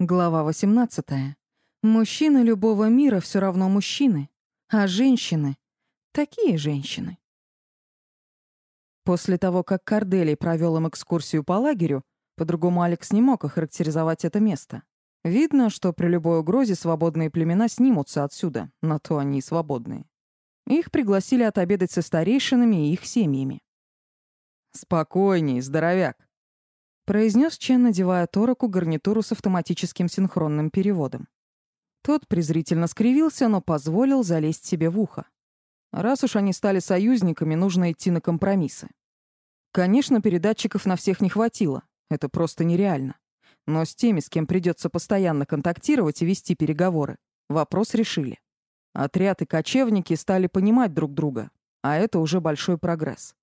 Глава 18. Мужчины любого мира все равно мужчины, а женщины — такие женщины. После того, как Корделий провел им экскурсию по лагерю, по-другому Алекс не мог охарактеризовать это место. Видно, что при любой угрозе свободные племена снимутся отсюда, на то они и свободные. Их пригласили отобедать со старейшинами и их семьями. «Спокойней, здоровяк», произнес Чен, надевая Тороку гарнитуру с автоматическим синхронным переводом. Тот презрительно скривился, но позволил залезть себе в ухо. Раз уж они стали союзниками, нужно идти на компромиссы. Конечно, передатчиков на всех не хватило. Это просто нереально. Но с теми, с кем придется постоянно контактировать и вести переговоры, вопрос решили. Отряд и кочевники стали понимать друг друга, а это уже большой прогресс.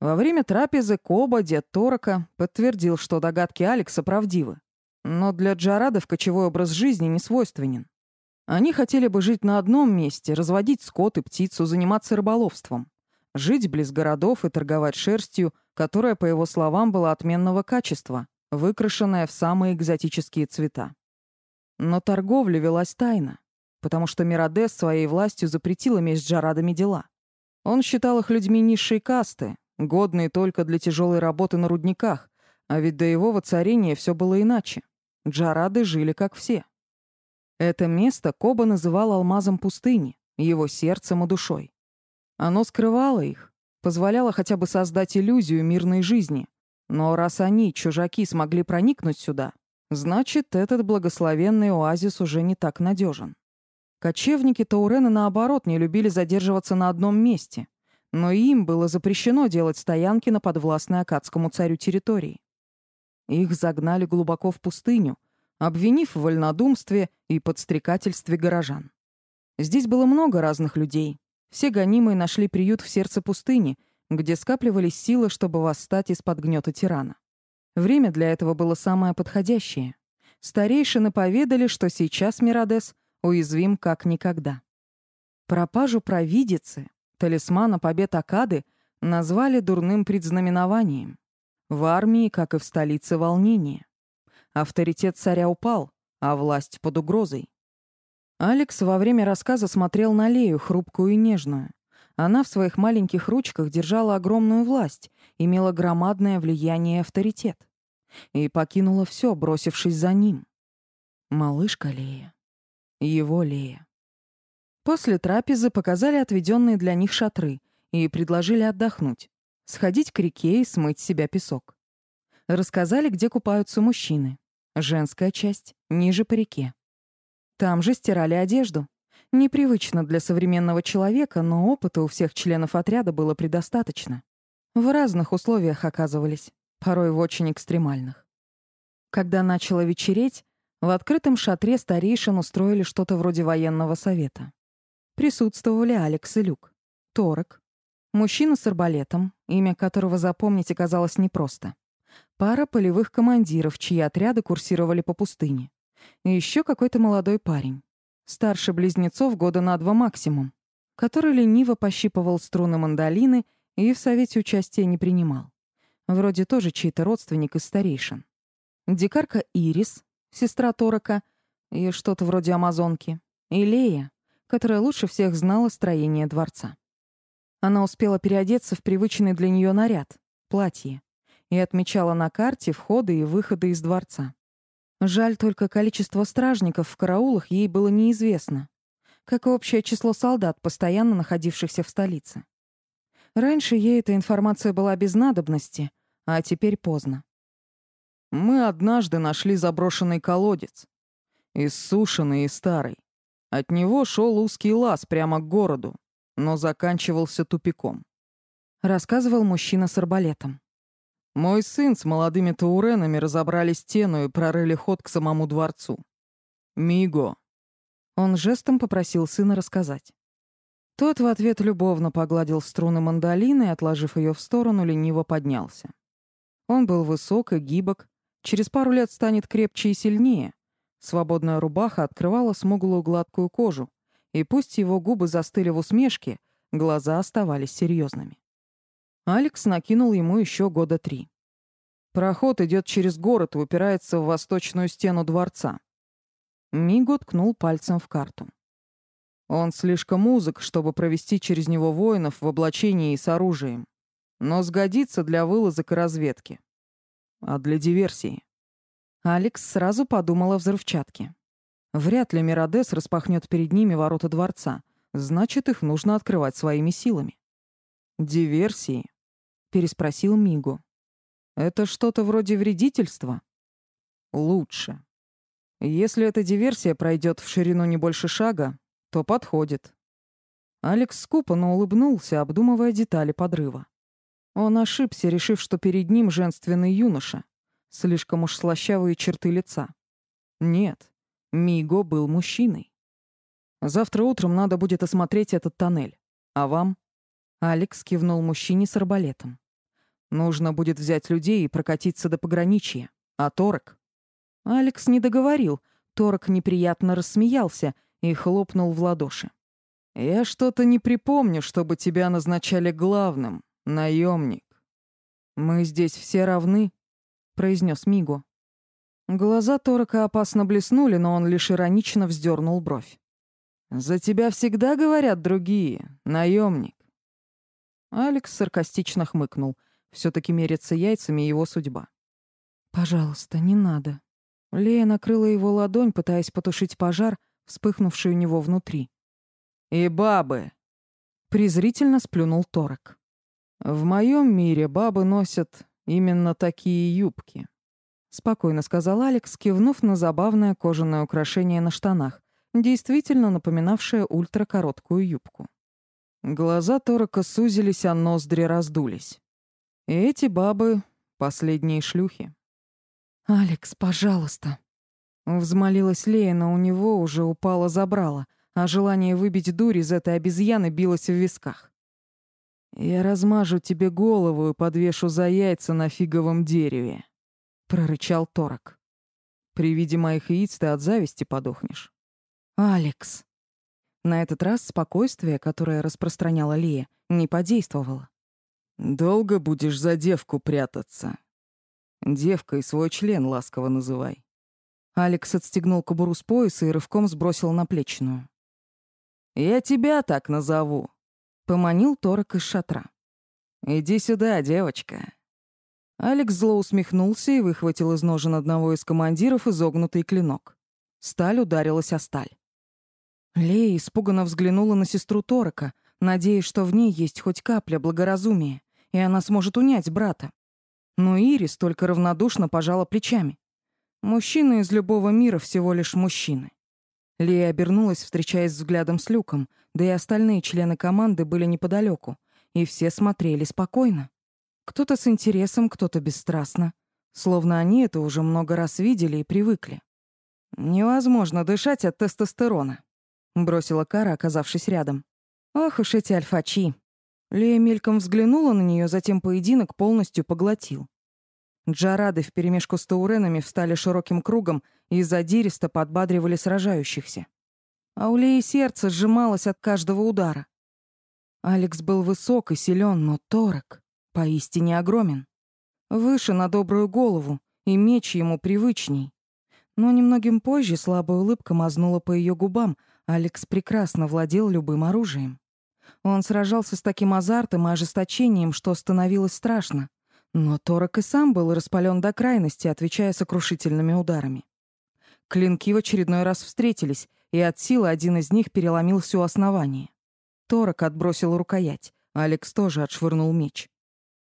Во время трапезы Коба, дед Торока, подтвердил, что догадки Алекса правдивы. Но для Джарадов кочевой образ жизни не свойственен. Они хотели бы жить на одном месте, разводить скот и птицу, заниматься рыболовством, жить близ городов и торговать шерстью, которая, по его словам, была отменного качества, выкрашенная в самые экзотические цвета. Но торговля велась тайно, потому что Миродес своей властью запретил иметь с Джарадами дела. Он считал их людьми низшей касты, годные только для тяжелой работы на рудниках, а ведь до его воцарения все было иначе. Джарады жили как все. Это место Коба называл алмазом пустыни, его сердцем и душой. Оно скрывало их, позволяло хотя бы создать иллюзию мирной жизни. Но раз они, чужаки, смогли проникнуть сюда, значит, этот благословенный оазис уже не так надежен. Кочевники Таурена, наоборот, не любили задерживаться на одном месте, но им было запрещено делать стоянки на подвластной Акадскому царю территории. Их загнали глубоко в пустыню, обвинив в вольнодумстве и подстрекательстве горожан. Здесь было много разных людей. Все гонимые нашли приют в сердце пустыни, где скапливались силы, чтобы восстать из-под гнета тирана. Время для этого было самое подходящее. Старейшины поведали, что сейчас Миродес уязвим как никогда. Пропажу провидицы Талисмана побед Акады назвали дурным предзнаменованием. В армии, как и в столице, волнение. Авторитет царя упал, а власть под угрозой. Алекс во время рассказа смотрел на Лею, хрупкую и нежную. Она в своих маленьких ручках держала огромную власть, имела громадное влияние и авторитет. И покинула все, бросившись за ним. Малышка Лея. Его Лея. После трапезы показали отведенные для них шатры и предложили отдохнуть, сходить к реке и смыть с себя песок. Рассказали, где купаются мужчины. Женская часть, ниже по реке. Там же стирали одежду. Непривычно для современного человека, но опыта у всех членов отряда было предостаточно. В разных условиях оказывались, порой в очень экстремальных. Когда начало вечереть, в открытом шатре старейшин устроили что-то вроде военного совета. Присутствовали Алекс и Люк. Торок. Мужчина с арбалетом, имя которого запомнить оказалось непросто. Пара полевых командиров, чьи отряды курсировали по пустыне. И еще какой-то молодой парень. Старше близнецов года на два максимум, который лениво пощипывал струны мандолины и в совете участия не принимал. Вроде тоже чей-то родственник из старейшин. Дикарка Ирис, сестра Торока, и что-то вроде амазонки. И Лея, которая лучше всех знала строение дворца. Она успела переодеться в привычный для нее наряд — платье, и отмечала на карте входы и выходы из дворца. Жаль только количество стражников в караулах ей было неизвестно, как и общее число солдат, постоянно находившихся в столице. Раньше ей эта информация была без надобности, а теперь поздно. «Мы однажды нашли заброшенный колодец, иссушенный и старый. От него шел узкий лаз прямо к городу, но заканчивался тупиком. Рассказывал мужчина с арбалетом. Мой сын с молодыми тауренами разобрали стену и прорыли ход к самому дворцу. Миго. Он жестом попросил сына рассказать. Тот в ответ любовно погладил струны мандолины и, отложив ее в сторону, лениво поднялся. Он был высок и гибок, через пару лет станет крепче и сильнее, Свободная рубаха открывала смуглую гладкую кожу, и пусть его губы застыли в усмешке, глаза оставались серьезными. Алекс накинул ему еще года три. Проход идет через город и упирается в восточную стену дворца. Мигу ткнул пальцем в карту. Он слишком узок, чтобы провести через него воинов в облачении и с оружием, но сгодится для вылазок и разведки. А для диверсии? Алекс сразу подумал о взрывчатке. Вряд ли Миродес распахнет перед ними ворота дворца, значит, их нужно открывать своими силами. «Диверсии?» — переспросил Мигу. «Это что-то вроде вредительства?» «Лучше. Если эта диверсия пройдет в ширину не больше шага, то подходит». Алекс скупо, но улыбнулся, обдумывая детали подрыва. Он ошибся, решив, что перед ним женственный юноша. Слишком уж слащавые черты лица. Нет, Миго был мужчиной. Завтра утром надо будет осмотреть этот тоннель. А вам? Алекс кивнул мужчине с арбалетом. Нужно будет взять людей и прокатиться до пограничья. А Торок? Алекс не договорил. Торок неприятно рассмеялся и хлопнул в ладоши. Я что-то не припомню, чтобы тебя назначали главным, наемник. Мы здесь все равны, произнес Мигу. Глаза Торака опасно блеснули, но он лишь иронично вздернул бровь. «За тебя всегда говорят другие, наемник. Алекс саркастично хмыкнул. все таки мериться яйцами его судьба. «Пожалуйста, не надо». Лея накрыла его ладонь, пытаясь потушить пожар, вспыхнувший у него внутри. «И бабы!» — презрительно сплюнул Торок. «В моем мире бабы носят именно такие юбки», — спокойно сказал Алекс, кивнув на забавное кожаное украшение на штанах, действительно напоминавшее ультракороткую юбку. Глаза Торока сузились, а ноздри раздулись. И эти бабы — последние шлюхи. «Алекс, пожалуйста!» Взмолилась Лея, но у него уже упало забрало, а желание выбить дурь из этой обезьяны билось в висках. «Я размажу тебе голову и подвешу за яйца на фиговом дереве», прорычал Торок. При виде моих яиц ты от зависти подохнешь. Алекс. На этот раз спокойствие, которое распространяла Лия, не подействовало. Долго будешь за девку прятаться. Девкой свой член ласково называй. Алекс отстегнул кобуру с пояса и рывком сбросил на плечную. «Я тебя так назову», — поманил Торок из шатра. «Иди сюда, девочка». Алекс зло усмехнулся и выхватил из ножен одного из командиров изогнутый клинок. Сталь ударилась о сталь. Лея испуганно взглянула на сестру Торока, надеясь, что в ней есть хоть капля благоразумия, и она сможет унять брата. Но Ирис только равнодушно пожала плечами. Мужчины из любого мира всего лишь мужчины. Лея обернулась, встречаясь взглядом с Люком, да и остальные члены команды были неподалеку, и все смотрели спокойно. Кто-то с интересом, кто-то бесстрастно. Словно они это уже много раз видели и привыкли. «Невозможно дышать от тестостерона», — бросила Кара, оказавшись рядом. «Ох уж эти альфачи». Лея мельком взглянула на нее, затем поединок полностью поглотил. Джарады вперемешку с тауренами встали широким кругом и задиристо подбадривали сражающихся. А у Леи сердце сжималось от каждого удара. Алекс был высок и силен, но торок поистине огромен. Выше на добрую голову, и меч ему привычней. Но немногим позже слабая улыбка мазнула по ее губам, Алекс прекрасно владел любым оружием. Он сражался с таким азартом и ожесточением, что становилось страшно. Но Торок и сам был распален до крайности, отвечая сокрушительными ударами. Клинки в очередной раз встретились, и от силы один из них переломил все основание. Торок отбросил рукоять, Алекс тоже отшвырнул меч.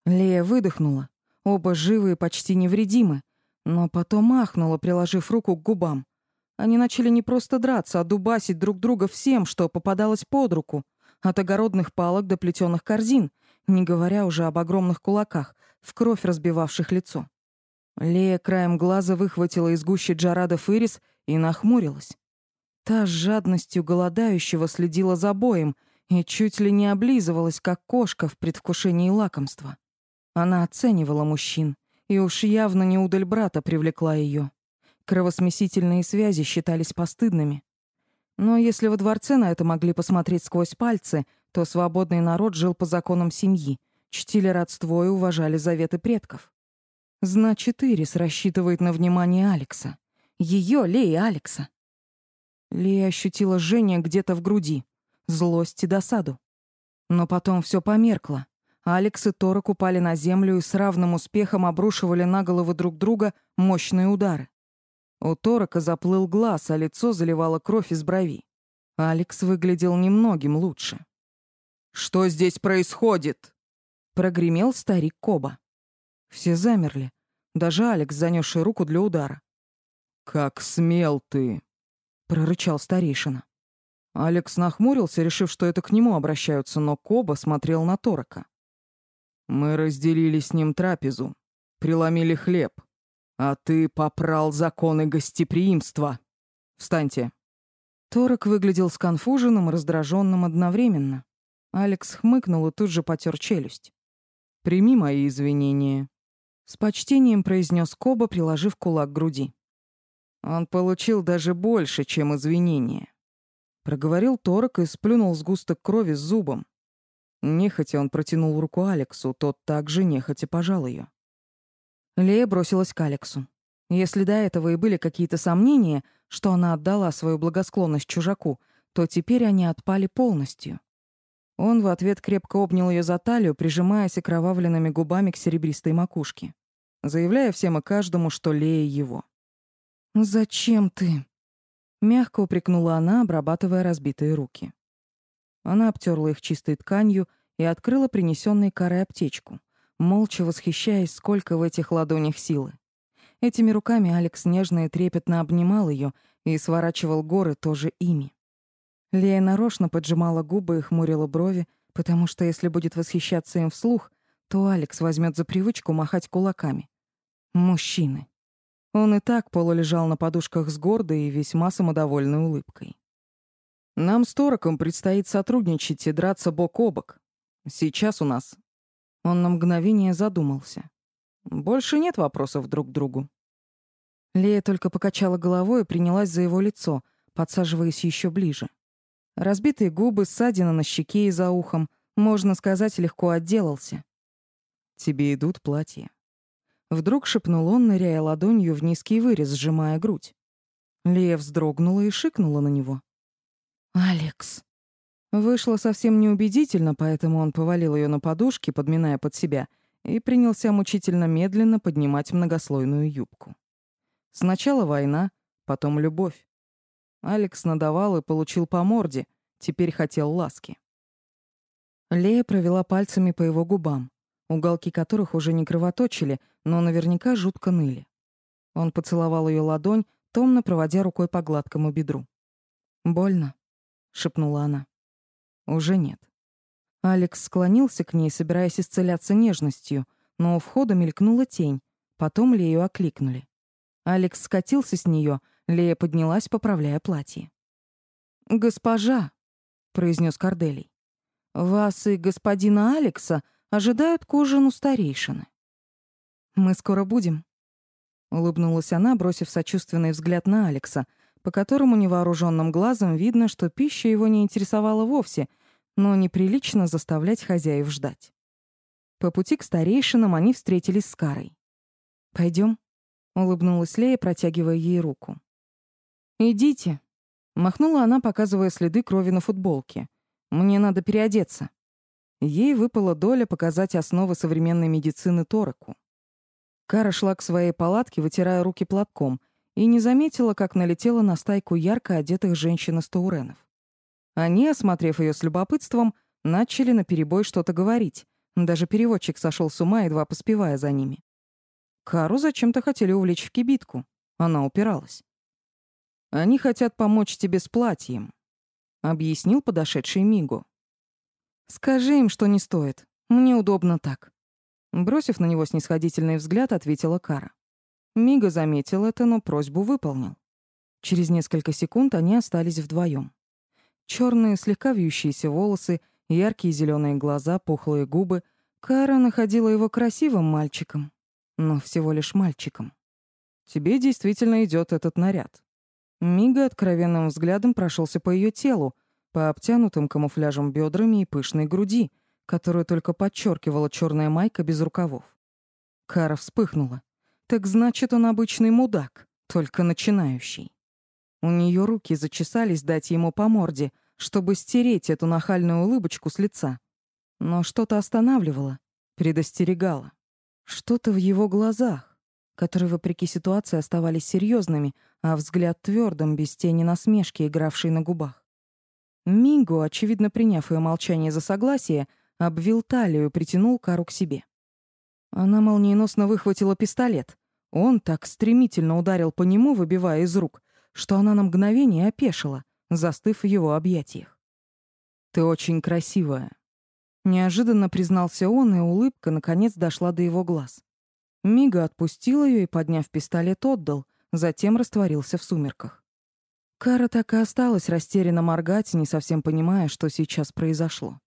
Лея выдохнула. Оба живы и почти невредимы, но потом ахнула, приложив руку к губам. Они начали не просто драться, а дубасить друг друга всем, что попадалось под руку, от огородных палок до плетеных корзин, не говоря уже об огромных кулаках, в кровь разбивавших лицо. Лея краем глаза выхватила из гущи Джарада Фырис и нахмурилась. Та с жадностью голодающего следила за боем и чуть ли не облизывалась, как кошка в предвкушении лакомства. Она оценивала мужчин, и уж явно не удаль брата привлекла ее. Кровосмесительные связи считались постыдными. Но если во дворце на это могли посмотреть сквозь пальцы, то свободный народ жил по законам семьи, чтили родство и уважали заветы предков. Значит, Ирис рассчитывает на внимание Алекса. Ее, Леи Алекса. Лея ощутила жжение где-то в груди, злость и досаду. Но потом все померкло. Алекс и Торок упали на землю и с равным успехом обрушивали на головы друг друга мощные удары. У Торака заплыл глаз, а лицо заливало кровь из брови. Алекс выглядел немногим лучше. «Что здесь происходит?» — прогремел старик Коба. Все замерли, даже Алекс, занесший руку для удара. «Как смел ты!» — прорычал старейшина. Алекс нахмурился, решив, что это к нему обращаются, но Коба смотрел на Торака. «Мы разделили с ним трапезу, преломили хлеб, а ты попрал законы гостеприимства. Встаньте!» Торок выглядел сконфуженным и раздраженным одновременно. Алекс хмыкнул и тут же потер челюсть. «Прими мои извинения», — с почтением произнес Коба, приложив кулак к груди. Он получил даже больше, чем извинения. Проговорил Торок и сплюнул сгусток крови с зубом. Нехотя он протянул руку Алексу, тот также нехотя пожал ее. Лея бросилась к Алексу. Если до этого и были какие-то сомнения, что она отдала свою благосклонность чужаку, то теперь они отпали полностью. Он в ответ крепко обнял ее за талию, прижимаясь окровавленными губами к серебристой макушке, заявляя всем и каждому, что Лея его. «Зачем ты?» — мягко упрекнула она, обрабатывая разбитые руки. Она обтерла их чистой тканью и открыла принесенной карой аптечку, молча восхищаясь, сколько в этих ладонях силы. Этими руками Алекс нежно и трепетно обнимал ее и сворачивал горы тоже ими. Лея нарочно поджимала губы и хмурила брови, потому что если будет восхищаться им вслух, то Алекс возьмет за привычку махать кулаками. Мужчины. Он и так полулежал на подушках с гордой и весьма самодовольной улыбкой. «Нам с Тороком предстоит сотрудничать и драться бок о бок. Сейчас у нас...» Он на мгновение задумался. «Больше нет вопросов друг к другу». Лея только покачала головой и принялась за его лицо, подсаживаясь еще ближе. Разбитые губы, ссадина на щеке и за ухом, можно сказать, легко отделался. «Тебе идут платья», Вдруг шепнул он, ныряя ладонью в низкий вырез, сжимая грудь. Лея вздрогнула и шикнула на него. «Алекс!» Вышло совсем неубедительно, поэтому он повалил ее на подушки, подминая под себя, и принялся мучительно медленно поднимать многослойную юбку. Сначала война, потом любовь. Алекс надавал и получил по морде, теперь хотел ласки. Лея провела пальцами по его губам уголки которых уже не кровоточили, но наверняка жутко ныли. Он поцеловал ее ладонь, томно проводя рукой по гладкому бедру. «Больно?» — шепнула она. «Уже нет». Алекс склонился к ней, собираясь исцеляться нежностью, но у входа мелькнула тень, потом Лею окликнули. Алекс скатился с нее, Лея поднялась, поправляя платье. «Госпожа», — произнес Корделий, — «вас и господина Алекса ожидают к ужину старейшины. «Мы скоро будем», — улыбнулась она, бросив сочувственный взгляд на Алекса, по которому невооруженным глазом видно, что пища его не интересовала вовсе, но неприлично заставлять хозяев ждать. По пути к старейшинам они встретились с Карой. Пойдем, улыбнулась Лея, протягивая ей руку. «Идите», — махнула она, показывая следы крови на футболке. «Мне надо переодеться». Ей выпала доля показать основы современной медицины Тораку. Кара шла к своей палатке, вытирая руки платком, и не заметила, как налетела на стайку ярко одетых женщин из Тауренов. Они, осмотрев ее с любопытством, начали наперебой что-то говорить. Даже переводчик сошел с ума, едва поспевая за ними. Кару зачем-то хотели увлечь в кибитку. Она упиралась. «Они хотят помочь тебе с платьем», — объяснил подошедший Мигу. «Скажи им, что не стоит. Мне удобно так». Бросив на него снисходительный взгляд, ответила Кара. Мига заметил это, но просьбу выполнил. Через несколько секунд они остались вдвоем. Черные, слегка вьющиеся волосы, яркие зеленые глаза, пухлые губы. Кара находила его красивым мальчиком, но всего лишь мальчиком. «Тебе действительно идет этот наряд». Мига откровенным взглядом прошелся по ее телу, по обтянутым камуфляжем бедрами и пышной груди, которую только подчеркивала черная майка без рукавов. Кара вспыхнула. Так значит, он обычный мудак, только начинающий. У нее руки зачесались дать ему по морде, чтобы стереть эту нахальную улыбочку с лица. Но что-то останавливало, предостерегало. Что-то в его глазах, которые, вопреки ситуации, оставались серьезными, а взгляд твердым, без тени насмешки, игравший на губах. Минго, очевидно приняв ее молчание за согласие, обвил талию и притянул Кару к себе. Она молниеносно выхватила пистолет. Он так стремительно ударил по нему, выбивая из рук, что она на мгновение опешила, застыв в его объятиях. «Ты очень красивая», — неожиданно признался он, и улыбка, наконец, дошла до его глаз. Мига отпустил ее и, подняв пистолет, отдал, затем растворился в сумерках. Кара так и осталась растерянно моргать, не совсем понимая, что сейчас произошло.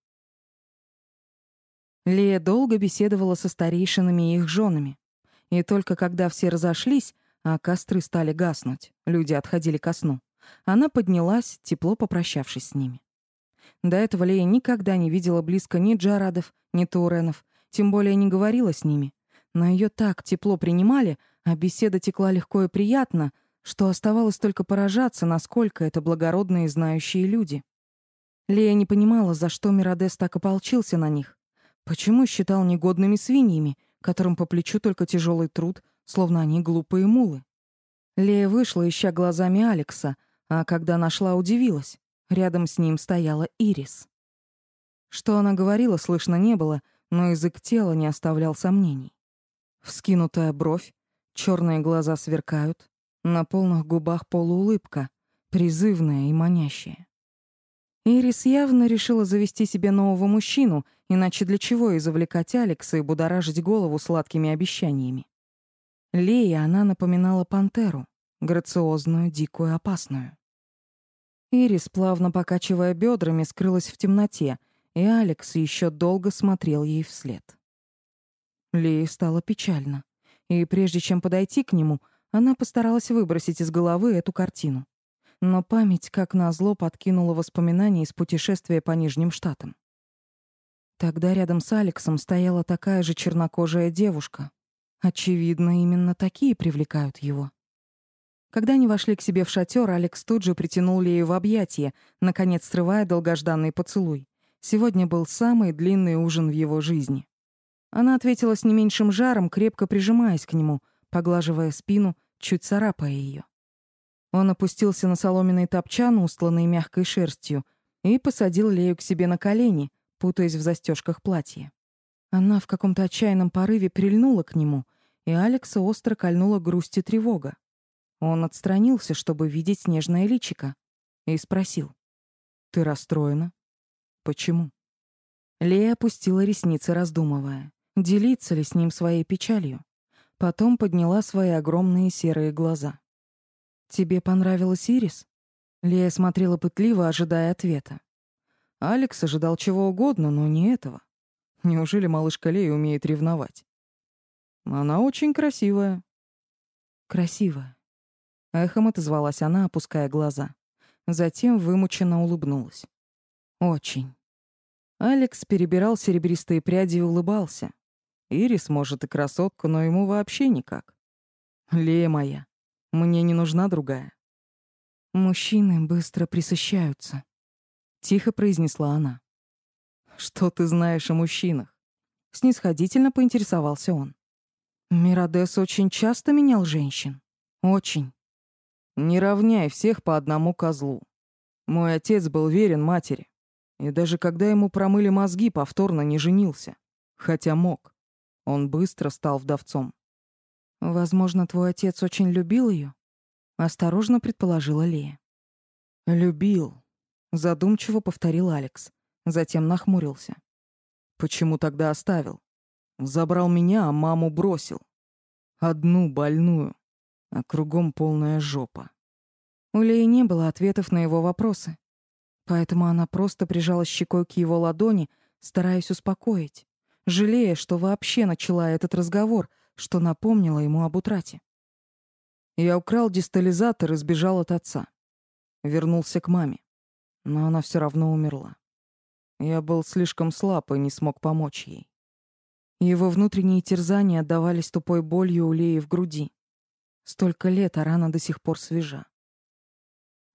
Лея долго беседовала со старейшинами и их женами. И только когда все разошлись, а костры стали гаснуть, люди отходили ко сну, она поднялась, тепло попрощавшись с ними. До этого Лея никогда не видела близко ни Джарадов, ни Тауренов, тем более не говорила с ними. Но ее так тепло принимали, а беседа текла легко и приятно — что оставалось только поражаться, насколько это благородные и знающие люди. Лея не понимала, за что Миродес так ополчился на них. Почему считал негодными свиньями, которым по плечу только тяжелый труд, словно они глупые мулы? Лея вышла, ища глазами Алекса, а когда нашла, удивилась. Рядом с ним стояла Ирис. Что она говорила, слышно не было, но язык тела не оставлял сомнений. Вскинутая бровь, черные глаза сверкают, на полных губах полуулыбка, призывная и манящая. Ирис явно решила завести себе нового мужчину, иначе для чего и Алекса и будоражить голову сладкими обещаниями. Лея она напоминала пантеру, грациозную, дикую, опасную. Ирис, плавно покачивая бедрами, скрылась в темноте, и Алекс еще долго смотрел ей вслед. Лее стало печально, и прежде чем подойти к нему, она постаралась выбросить из головы эту картину. Но память, как назло, подкинула воспоминания из путешествия по Нижним Штатам. Тогда рядом с Алексом стояла такая же чернокожая девушка. Очевидно, именно такие привлекают его. Когда они вошли к себе в шатер, Алекс тут же притянул Лею в объятия, наконец срывая долгожданный поцелуй. Сегодня был самый длинный ужин в его жизни. Она ответила с не меньшим жаром, крепко прижимаясь к нему — поглаживая спину, чуть царапая ее. Он опустился на соломенный топчан, устланный мягкой шерстью, и посадил Лею к себе на колени, путаясь в застежках платья. Она в каком-то отчаянном порыве прильнула к нему, и Алекса остро кольнула грусть и тревога. Он отстранился, чтобы видеть снежное личико, и спросил. «Ты расстроена? Почему?» Лея опустила ресницы, раздумывая, делиться ли с ним своей печалью. Потом подняла свои огромные серые глаза. «Тебе понравилась Ирис?» Лея смотрела пытливо, ожидая ответа. Алекс ожидал чего угодно, но не этого. Неужели малышка Лея умеет ревновать? Она очень красивая. Красивая. Эхом отозвалась она, опуская глаза. Затем вымученно улыбнулась. Очень. Алекс перебирал серебристые пряди и улыбался. Ирис, может, и красотка, но ему вообще никак. Лея моя, мне не нужна другая. Мужчины быстро присыщаются, тихо произнесла она. Что ты знаешь о мужчинах? Снисходительно поинтересовался он. Миродес очень часто менял женщин. Очень. Не равняй всех по одному козлу. Мой отец был верен матери. И даже когда ему промыли мозги, повторно не женился. Хотя мог. Он быстро стал вдовцом. «Возможно, твой отец очень любил ее? осторожно предположила Лея. «Любил», — задумчиво повторил Алекс, затем нахмурился. «Почему тогда оставил? Забрал меня, а маму бросил. Одну больную, а кругом полная жопа». У Леи не было ответов на его вопросы, поэтому она просто прижала щекой к его ладони, стараясь успокоить жалея, что вообще начала этот разговор, что напомнило ему об утрате. Я украл дистализатор и сбежал от отца. Вернулся к маме. Но она все равно умерла. Я был слишком слаб и не смог помочь ей. Его внутренние терзания отдавались тупой болью у Леи в груди. Столько лет, а рана до сих пор свежа.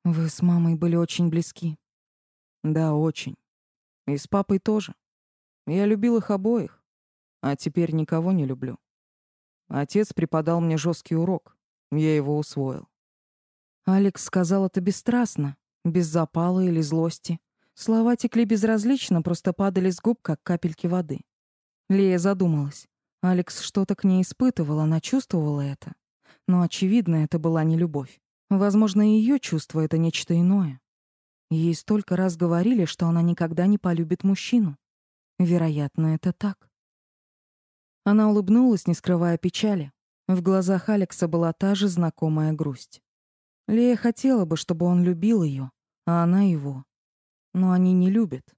Вы с мамой были очень близки. Да, очень. И с папой тоже. Я любил их обоих, а теперь никого не люблю. Отец преподал мне жесткий урок. Я его усвоил. Алекс сказал это бесстрастно, без запала или злости. Слова текли безразлично, просто падали с губ, как капельки воды. Лея задумалась. Алекс что-то к ней испытывал, она чувствовала это. Но, очевидно, это была не любовь. Возможно, ее чувство — это нечто иное. Ей столько раз говорили, что она никогда не полюбит мужчину. Вероятно, это так. Она улыбнулась, не скрывая печали. В глазах Алекса была та же знакомая грусть. Лея хотела бы, чтобы он любил ее, а она его. Но они не любят.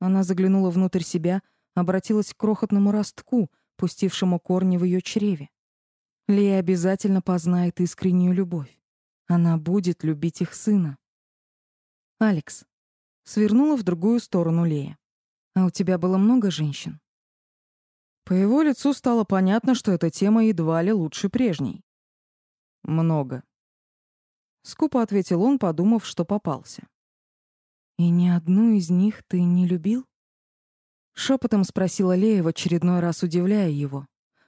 Она заглянула внутрь себя, обратилась к крохотному ростку, пустившему корни в ее чреве. Лея обязательно познает искреннюю любовь. Она будет любить их сына. Алекс. Свернула в другую сторону Лея. А у тебя было много женщин? По его лицу стало понятно, что эта тема едва ли лучше прежней. Много. Скупо ответил он, подумав, что попался. И ни одну из них ты не любил? Шепотом спросила Лея в очередной раз, удивляя его.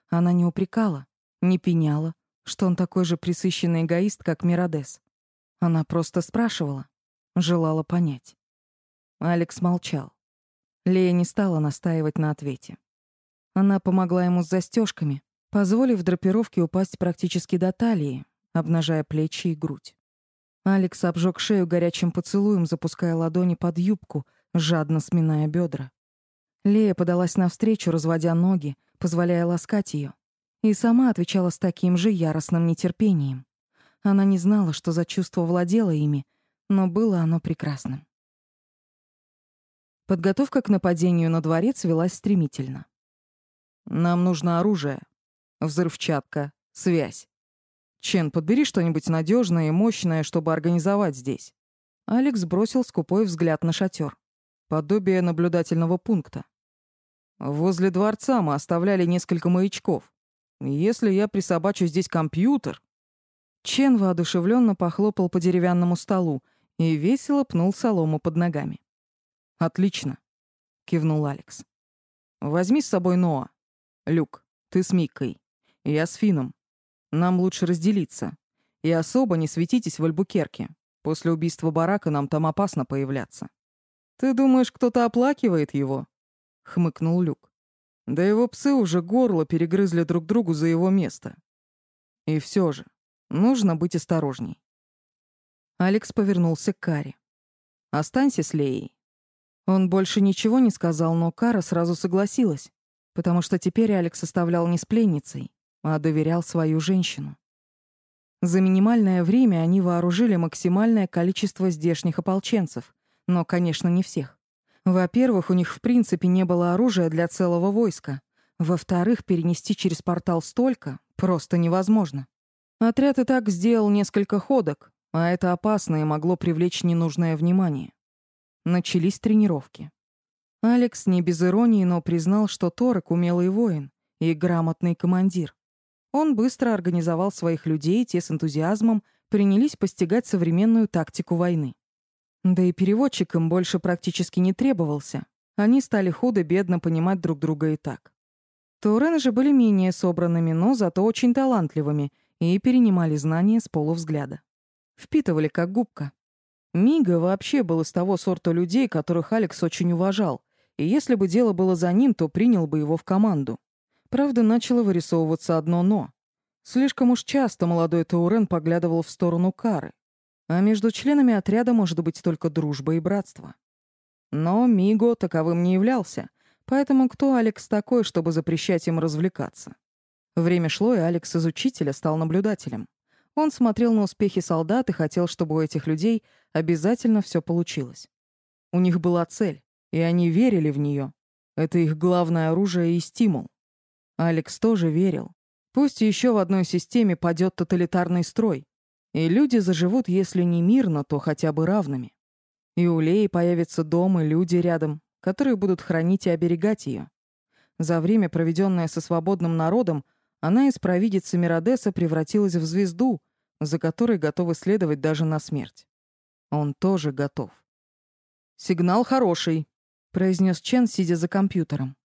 Она не упрекала, не пеняла, что он такой же присыщенный эгоист, как Миродес. Она просто спрашивала, желала понять. Алекс молчал. Лея не стала настаивать на ответе. Она помогла ему с застежками, позволив драпировке упасть практически до талии, обнажая плечи и грудь. Алекс обжег шею горячим поцелуем, запуская ладони под юбку, жадно сминая бедра. Лея подалась навстречу, разводя ноги, позволяя ласкать ее, и сама отвечала с таким же яростным нетерпением. Она не знала, что за чувство владело ими, но было оно прекрасным. Подготовка к нападению на дворец велась стремительно. «Нам нужно оружие, взрывчатка, связь. Чен, подбери что-нибудь надежное и мощное, чтобы организовать здесь». Алекс бросил скупой взгляд на шатер. Подобие наблюдательного пункта. Возле дворца мы оставляли несколько маячков. Если я присобачу здесь компьютер... Чен воодушевленно похлопал по деревянному столу, и весело пнул солому под ногами. «Отлично», — кивнул Алекс. «Возьми с собой Ноа. Люк, ты с Миккой. Я с Фином. Нам лучше разделиться. И особо не светитесь в Альбукерке. После убийства барака нам там опасно появляться». «Ты думаешь, кто-то оплакивает его?» — хмыкнул Люк. «Да его псы уже горло перегрызли друг другу за его место. И все же, нужно быть осторожней. Алекс повернулся к Каре. «Останься с Леей». Он больше ничего не сказал, но Кара сразу согласилась, потому что теперь Алекс оставлял не с пленницей, а доверял свою женщину. За минимальное время они вооружили максимальное количество здешних ополченцев, но, конечно, не всех. Во-первых, у них в принципе не было оружия для целого войска. Во-вторых, перенести через портал столько просто невозможно. Отряд и так сделал несколько ходок, а это опасно и могло привлечь ненужное внимание. Начались тренировки. Алекс не без иронии, но признал, что Торок — умелый воин и грамотный командир. Он быстро организовал своих людей, те с энтузиазмом принялись постигать современную тактику войны. Да и переводчик им больше практически не требовался. Они стали худо-бедно понимать друг друга и так. Таурены же были менее собранными, но зато очень талантливыми и перенимали знания с полувзгляда. Впитывали как губка. Мига вообще был из того сорта людей, которых Алекс очень уважал, и если бы дело было за ним, то принял бы его в команду. Правда, начало вырисовываться одно «но». Слишком уж часто молодой Таурен поглядывал в сторону Кары, а между членами отряда может быть только дружба и братство. Но Миго таковым не являлся, поэтому кто Алекс такой, чтобы запрещать им развлекаться? Время шло, и Алекс из учителя стал наблюдателем. Он смотрел на успехи солдат и хотел, чтобы у этих людей обязательно все получилось. У них была цель, и они верили в нее. Это их главное оружие и стимул. Алекс тоже верил. Пусть еще в одной системе падет тоталитарный строй, и люди заживут, если не мирно, то хотя бы равными. И у Леи появится дом и люди рядом, которые будут хранить и оберегать ее. За время, проведенное со свободным народом, она из провидицы Миродеса превратилась в звезду, за которой готовы следовать даже на смерть. Он тоже готов. «Сигнал хороший», — произнес Чен, сидя за компьютером.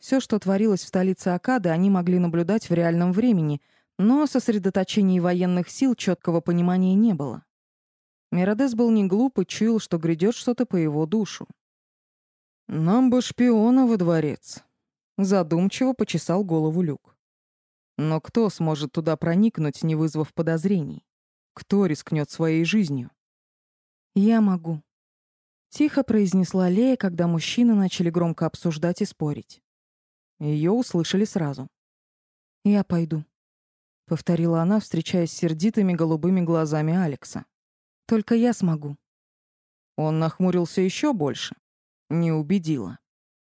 Все, что творилось в столице Акады, они могли наблюдать в реальном времени, но о сосредоточении военных сил четкого понимания не было. Миродес был не глуп и чуял, что грядет что-то по его душу. «Нам бы шпиона во дворец», — задумчиво почесал голову Люк. «Но кто сможет туда проникнуть, не вызвав подозрений? Кто рискнет своей жизнью?» «Я могу», — тихо произнесла Лея, когда мужчины начали громко обсуждать и спорить. Ее услышали сразу. «Я пойду», — повторила она, встречаясь с сердитыми голубыми глазами Алекса. Только я смогу. Он нахмурился еще больше. Не убедила.